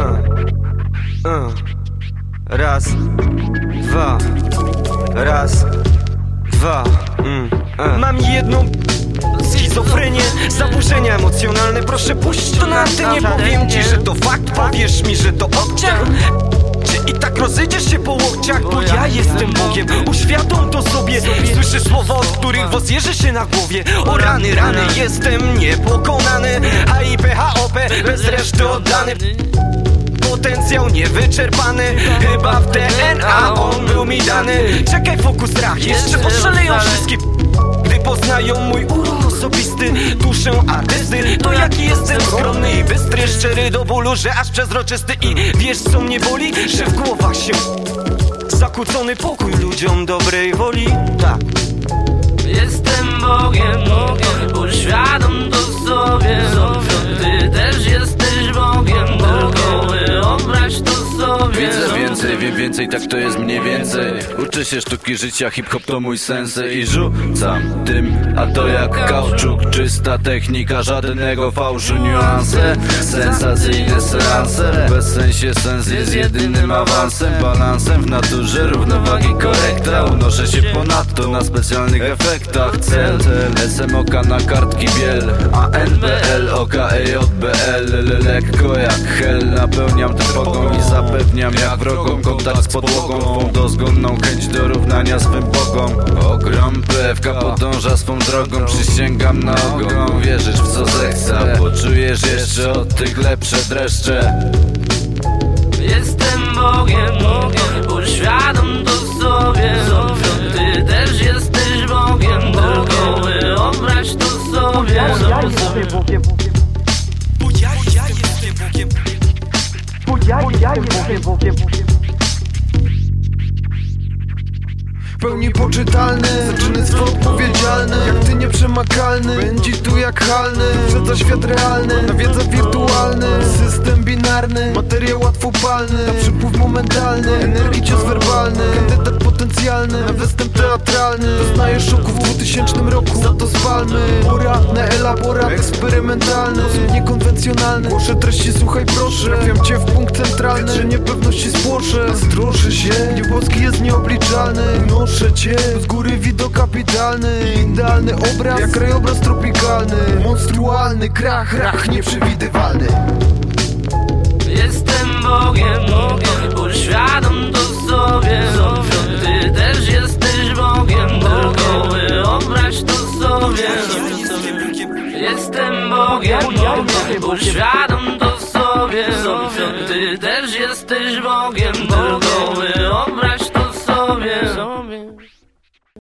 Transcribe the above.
Uh. Raz, dwa, raz, dwa. Mm, uh. Mam jedną schizofrenię, zaburzenia emocjonalne. Proszę puść to na antenie. Powiem ci, że to fakt. Powiesz mi, że to odciach. Czy i tak rozejdziesz się po łokciach? Bo ja jestem Bogiem, uświadom to sobie Słyszysz słowa, od których wozjeży się na głowie O rany, rany, jestem niepokonany HOP, reszty oddany Potencjał niewyczerpany. Chyba w DNA on był mi dany. Czekaj, fokus, strach, jeszcze poszaleją wszystkie gdy poznają mój urok osobisty. Duszę artysty. To jaki jestem skromny i bystry Szczery do bólu, że aż przezroczysty. I wiesz co mnie boli? Że w głowach się Zakłócony pokój ludziom dobrej woli. Tak. Jestem Bogiem, Bogiem, uświadom wiem więcej, tak to jest mniej więcej. Uczę się sztuki życia, hip-hop to mój sensej I rzucam tym, a to jak kauczuk. Czysta technika, żadnego fałszu Niuanse, sensacyjne seanse. Bez sensie sens jest jedynym awansem. Balansem w naturze, równowagi korekta. Unoszę się ponadto na specjalnych efektach. Cel, SMOK na kartki biel. ANBL, OKEJBL Lekko jak hel, napełniam ten pogoń i zapewniam jak wrogom Kontakt z podłogą, swą dozgonną chęć do równania swym bogom Ogrom PFK podąża swą drogą, przysięgam na ogon Wierzysz w co zechcę, poczujesz jeszcze od tych lepsze dreszcze Jestem Bogiem, Bogiem, uświadom to sobie Ty też jesteś Bogiem, tylko wyobraź to sobie Bo ja jestem Bogiem W pełni poczytalny Zaczynnictwo odpowiedzialne Jak ty nieprzemakalny Będzie tu jak halny. Przedza świat realny Na wiedza wirtualny. System binarny Materia łatwopalny. Na przypływ momentalny Energii cios werbalny. Kandydat potencjalny Na występ teatralny. Doznaję szoku w 2000 roku Za to spalmy Pora na elaborat Eksperymentalny Sposób niekonwencjonalny Głoszę treści, słuchaj proszę. Trafiam cię w punkt centralny Że niepewności spłoszę. Zdroszę się. Nieboski jest nieobliczalny. Noszę cię. Z góry widok kapitalny. Idealny obraz. Jak krajobraz tropikalny. Monstrualny krach Rach nieprzewidywalny Jestem Bogiem, Bogiem, świadom to sobie, w Ty też jesteś Bogiem, tylko wyobraź